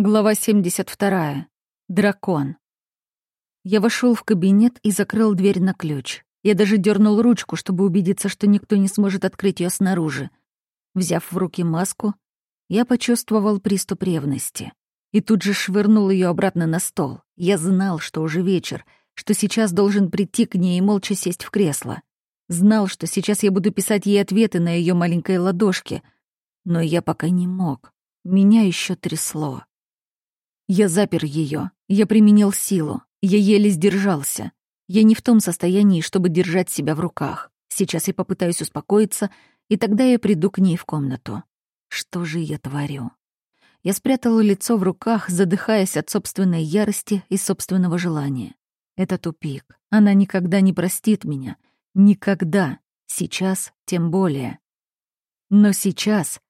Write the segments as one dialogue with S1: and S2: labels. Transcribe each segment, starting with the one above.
S1: Глава 72. Дракон. Я вошел в кабинет и закрыл дверь на ключ. Я даже дернул ручку, чтобы убедиться, что никто не сможет открыть ее снаружи. Взяв в руки маску, я почувствовал приступ ревности. И тут же швырнул ее обратно на стол. Я знал, что уже вечер, что сейчас должен прийти к ней и молча сесть в кресло. Знал, что сейчас я буду писать ей ответы на ее маленькой ладошке. Но я пока не мог. Меня еще трясло. Я запер ее, я применил силу, я еле сдержался. Я не в том состоянии, чтобы держать себя в руках. Сейчас я попытаюсь успокоиться, и тогда я приду к ней в комнату. Что же я творю? Я спрятала лицо в руках, задыхаясь от собственной ярости и собственного желания. Это тупик. Она никогда не простит меня. Никогда. Сейчас тем более. Но сейчас...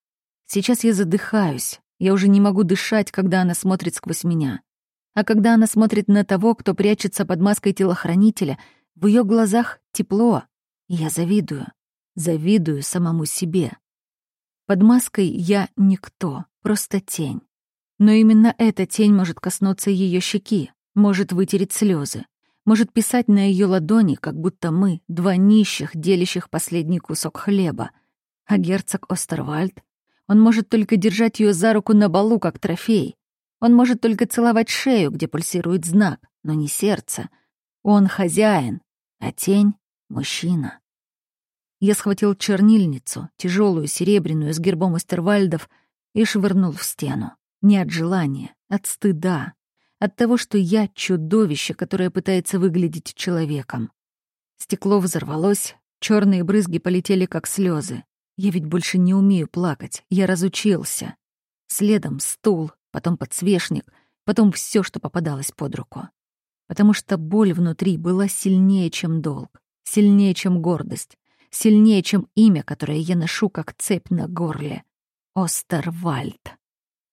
S1: Сейчас я задыхаюсь, я уже не могу дышать, когда она смотрит сквозь меня. А когда она смотрит на того, кто прячется под маской телохранителя, в ее глазах тепло. И я завидую. Завидую самому себе. Под маской я никто, просто тень. Но именно эта тень может коснуться ее щеки, может вытереть слезы, может писать на ее ладони, как будто мы — два нищих, делящих последний кусок хлеба. А герцог Остервальд он может только держать ее за руку на балу, как трофей. Он может только целовать шею, где пульсирует знак, но не сердце. Он хозяин, а тень — мужчина. Я схватил чернильницу, тяжелую, серебряную, с гербом Эстервальдов, и швырнул в стену. Не от желания, от стыда, от того, что я — чудовище, которое пытается выглядеть человеком. Стекло взорвалось, черные брызги полетели, как слезы. Я ведь больше не умею плакать, я разучился. Следом стул, потом подсвечник, потом все, что попадалось под руку. Потому что боль внутри была сильнее, чем долг, сильнее, чем гордость, сильнее, чем имя, которое я ношу как цепь на горле. Остервальд.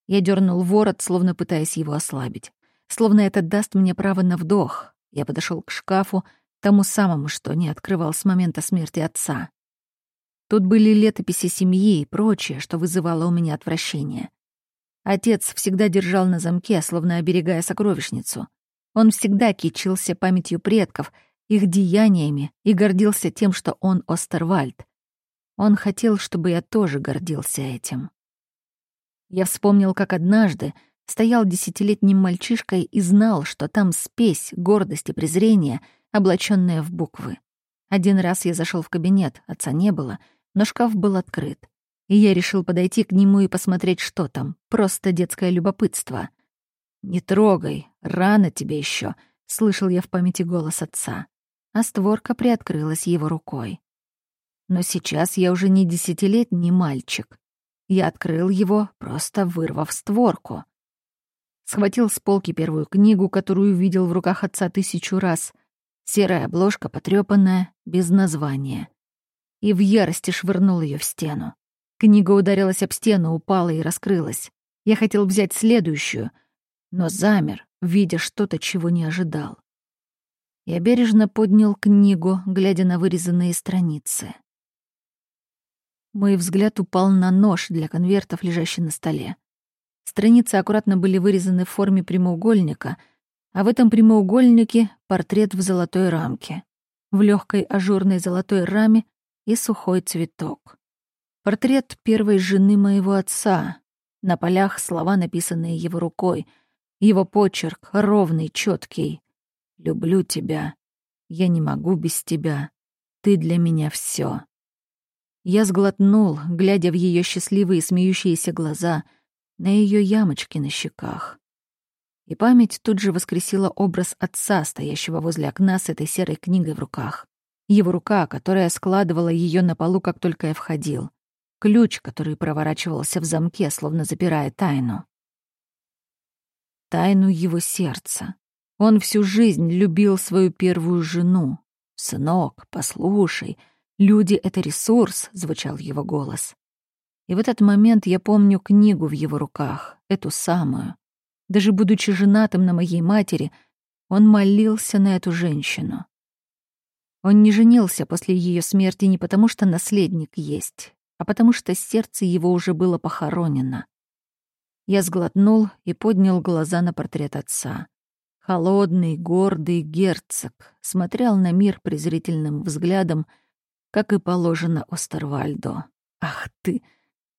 S1: Я дернул ворот, словно пытаясь его ослабить. Словно это даст мне право на вдох. Я подошел к шкафу, тому самому, что не открывал с момента смерти отца. Тут были летописи семьи и прочее, что вызывало у меня отвращение. Отец всегда держал на замке, словно оберегая сокровищницу. Он всегда кичился памятью предков, их деяниями и гордился тем, что он Остервальд. Он хотел, чтобы я тоже гордился этим. Я вспомнил, как однажды стоял десятилетним мальчишкой и знал, что там спесь, гордость и презрение, облаченные в буквы. Один раз я зашел в кабинет, отца не было — но шкаф был открыт. И я решил подойти к нему и посмотреть, что там. Просто детское любопытство. «Не трогай, рано тебе еще, слышал я в памяти голос отца. А створка приоткрылась его рукой. Но сейчас я уже не десятилетний мальчик. Я открыл его, просто вырвав створку. Схватил с полки первую книгу, которую видел в руках отца тысячу раз. Серая обложка, потрёпанная, без названия и в ярости швырнул ее в стену. Книга ударилась об стену, упала и раскрылась. Я хотел взять следующую, но замер, видя что-то, чего не ожидал. Я бережно поднял книгу, глядя на вырезанные страницы. Мой взгляд упал на нож для конвертов, лежащий на столе. Страницы аккуратно были вырезаны в форме прямоугольника, а в этом прямоугольнике — портрет в золотой рамке. В легкой ажурной золотой раме и сухой цветок. Портрет первой жены моего отца. На полях слова, написанные его рукой. Его почерк ровный, четкий. «Люблю тебя. Я не могу без тебя. Ты для меня все. Я сглотнул, глядя в ее счастливые смеющиеся глаза, на ее ямочки на щеках. И память тут же воскресила образ отца, стоящего возле окна с этой серой книгой в руках. Его рука, которая складывала ее на полу, как только я входил. Ключ, который проворачивался в замке, словно запирая тайну. Тайну его сердца. Он всю жизнь любил свою первую жену. «Сынок, послушай, люди — это ресурс», — звучал его голос. И в этот момент я помню книгу в его руках, эту самую. Даже будучи женатым на моей матери, он молился на эту женщину. Он не женился после ее смерти не потому, что наследник есть, а потому что сердце его уже было похоронено. Я сглотнул и поднял глаза на портрет отца. Холодный, гордый герцог смотрел на мир презрительным взглядом, как и положено Остервальдо. «Ах ты,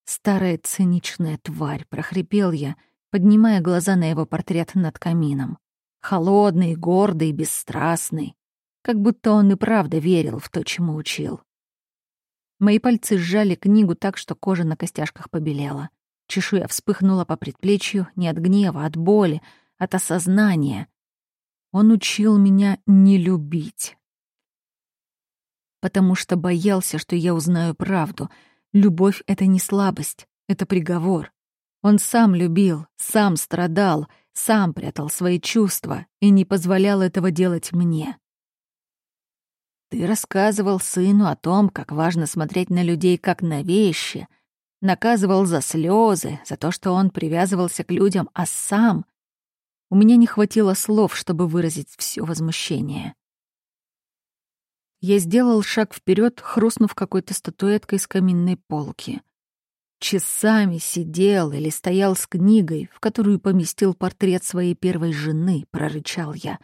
S1: старая циничная тварь!» — прохрипел я, поднимая глаза на его портрет над камином. Холодный, гордый, бесстрастный. Как будто он и правда верил в то, чему учил. Мои пальцы сжали книгу так, что кожа на костяшках побелела. Чешуя вспыхнула по предплечью не от гнева, от боли, от осознания. Он учил меня не любить. Потому что боялся, что я узнаю правду. Любовь — это не слабость, это приговор. Он сам любил, сам страдал, сам прятал свои чувства и не позволял этого делать мне. Ты рассказывал сыну о том, как важно смотреть на людей как на вещи, наказывал за слезы, за то, что он привязывался к людям, а сам... У меня не хватило слов, чтобы выразить все возмущение. Я сделал шаг вперед, хрустнув какой-то статуэткой с каминной полки. Часами сидел или стоял с книгой, в которую поместил портрет своей первой жены, прорычал я.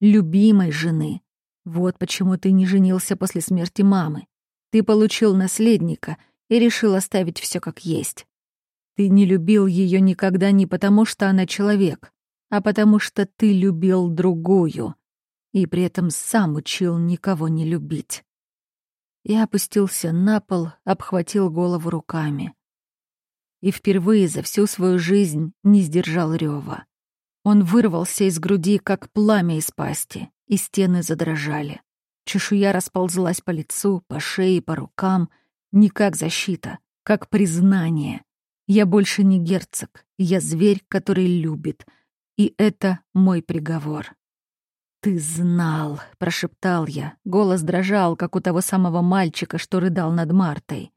S1: Любимой жены. Вот почему ты не женился после смерти мамы. Ты получил наследника и решил оставить все как есть. Ты не любил ее никогда не потому, что она человек, а потому что ты любил другую и при этом сам учил никого не любить. Я опустился на пол, обхватил голову руками и впервые за всю свою жизнь не сдержал рёва. Он вырвался из груди, как пламя из пасти, и стены задрожали. Чешуя расползлась по лицу, по шее, по рукам, не как защита, как признание. Я больше не герцог, я зверь, который любит, и это мой приговор. «Ты знал», — прошептал я. Голос дрожал, как у того самого мальчика, что рыдал над Мартой.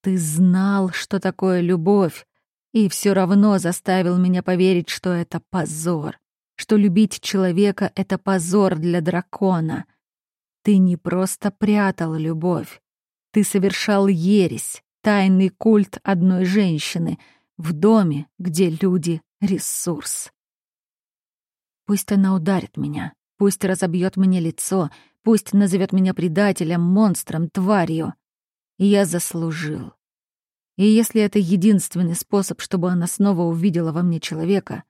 S1: Ты знал, что такое любовь, и все равно заставил меня поверить, что это позор, что любить человека — это позор для дракона. Ты не просто прятал любовь, ты совершал ересь, тайный культ одной женщины в доме, где люди — ресурс. Пусть она ударит меня, пусть разобьет мне лицо, пусть назовет меня предателем, монстром, тварью. Я заслужил. И если это единственный способ, чтобы она снова увидела во мне человека,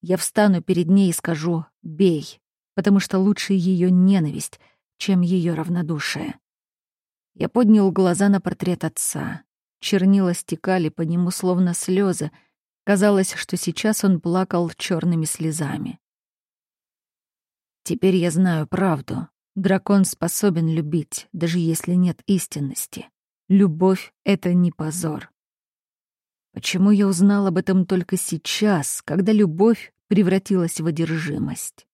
S1: я встану перед ней и скажу «бей», потому что лучше ее ненависть, чем ее равнодушие. Я поднял глаза на портрет отца. Чернила стекали по нему словно слезы. Казалось, что сейчас он плакал черными слезами. Теперь я знаю правду. Дракон способен любить, даже если нет истинности. Любовь — это не позор. Почему я узнал об этом только сейчас, когда любовь превратилась в одержимость?